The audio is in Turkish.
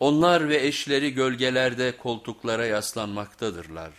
Onlar ve eşleri gölgelerde koltuklara yaslanmaktadırlar.